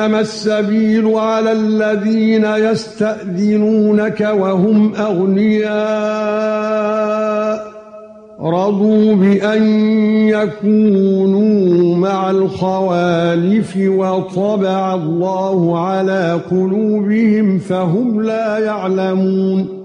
إنما السبيل على الذين يستأذنونك وهم أغنياء. رضوا بأن يكونوا مع الخوالف وطبع الله على قلوبهم فهم لا يعلمون.